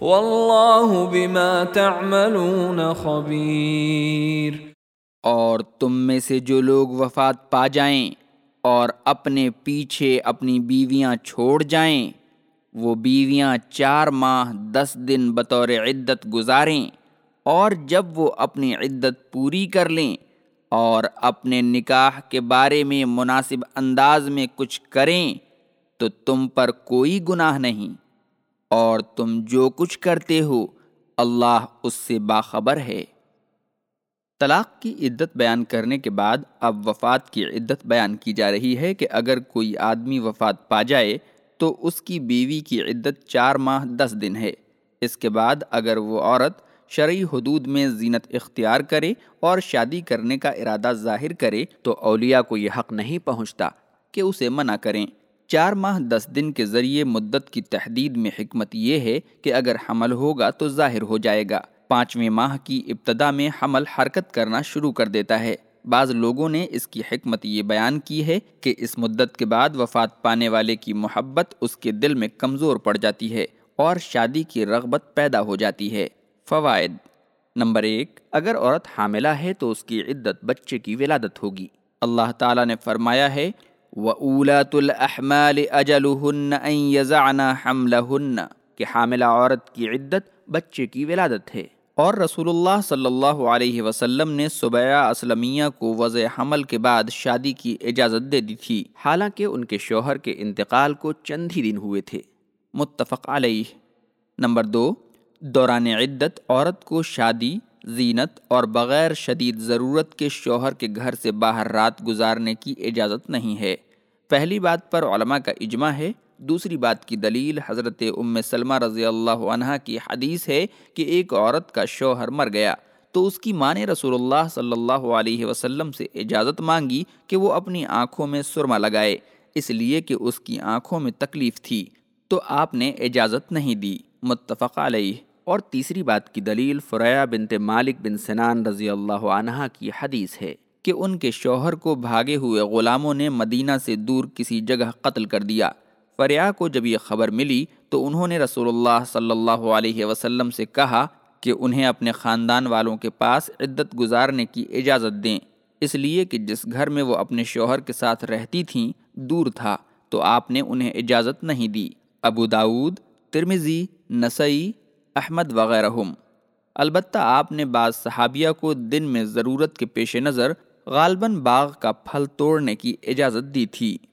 واللہ بما تعملون خبیر۔ اور تم میں سے جو لوگ وفات پا جائیں اور اپنے پیچھے اپنی بیویاں چھوڑ جائیں، وہ بیویاں چار ماہ دس دن بطور عدت گزاریں اور جب وہ اپنی عدت پوری کر لیں اور اپنے نکاح کے بارے میں مناسب انداز میں کچھ کریں، تو تم پر کوئی گناہ نہیں۔ اور تم جو کچھ کرتے ہو، اللہ اس سے باخبر ہے۔ طلاق کی عدت بیان کرنے کے بعد اب وفات کی عدت بیان کی جا رہی ہے کہ اگر کوئی آدمی وفات پا جائے تو اس کی بیوی کی عدت چار ماہ دس دن ہے۔ اس کے بعد اگر وہ عورت شرعی حدود میں زینت اختیار کرے اور شادی کرنے کا ارادہ ظاہر کرے تو اولیاء کو یہ حق نہیں پہنچتا کہ اسے منع کریں۔ چار ماہ دس دن کے ذریعے مدت کی تحدید میں حکمت یہ ہے کہ اگر حمل ہوگا تو ظاہر ہو جائے گا۔ پانچویں ماہ کی ابتدا میں حمل حرکت کرنا شروع کر دیتا ہے۔ بعض لوگوں نے اس کی حکمت یہ بیان کی ہے کہ اس مدت کے بعد وفات پانے والے کی محبت اس کے دل میں کمزور پڑ جاتی ہے اور شادی کی رغبت پیدا ہو جاتی ہے۔ فوائد نمبر ایک، اگر عورت حاملہ ہے تو اس کی عدت بچے کی ولادت ہوگی۔ اللہ تعالیٰ نے فرمایا ہے وَأُولَاتُ الْأَحْمَالِ أَجَلُهُنَّ أَن يَزَعْنَا حَمْلَهُنَّ، کہ حاملہ عورت کی عدت بچے کی ولادت ہے۔ اور رسول اللہ صلی اللہ علیہ وسلم نے صبیہ اسلمیہ کو وضع حمل کے بعد شادی کی اجازت دے دی تھی۔ حالانکہ ان کے شوہر کے انتقال کو چند ہی دن ہوئے تھے۔ متفق علیہ۔ نمبر دو، دوران عدت، عورت کو شادی، زینت اور بغیر شدید ضرورت کے شوہر کے گھر سے باہر رات گزارنے کی اجازت نہیں ہے۔ پہلی بات پر علماء کا اجماع ہے، دوسری بات کی دلیل حضرت ام سلمہ رضی اللہ عنہ کی حدیث ہے کہ ایک عورت کا شوہر مر گیا۔ تو اس کی ماں نے رسول اللہ صلی اللہ علیہ وسلم سے اجازت مانگی کہ وہ اپنی آنکھوں میں سرما لگائے، اس لیے کہ اس کی آنکھوں میں تکلیف تھی۔ تو آپ نے اجازت نہیں دی۔ متفق علیہ۔ اور تیسری بات کی دلیل فریا بنت مالک بن سنان رضی اللہ عنہ کی حدیث ہے۔ کہ ان کے شوہر کو بھاگے ہوئے غلاموں نے مدینہ سے دور کسی جگہ قتل کر دیا۔ فریا کو جب یہ خبر ملی تو انہوں نے رسول اللہ صلی اللہ علیہ وسلم سے کہا کہ انہیں اپنے خاندان والوں کے پاس عدت گزارنے کی اجازت دیں۔ اس لیے کہ جس گھر میں وہ اپنے شوہر کے ساتھ رہتی تھیں، دور تھا، تو آپ نے انہیں اجازت نہیں دی۔ ابو داود ترمزی نسئی احمد وغیرہ البتہ آپ نے بعض صحابیہ کو دن میں ضرورت کے پیش نظر غالباً باغ کا پھل توڑنے کی اجازت دی تھی۔